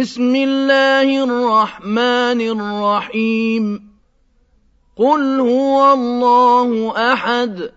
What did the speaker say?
بسم الله الرحمن الرحيم. قل هو الله أحد.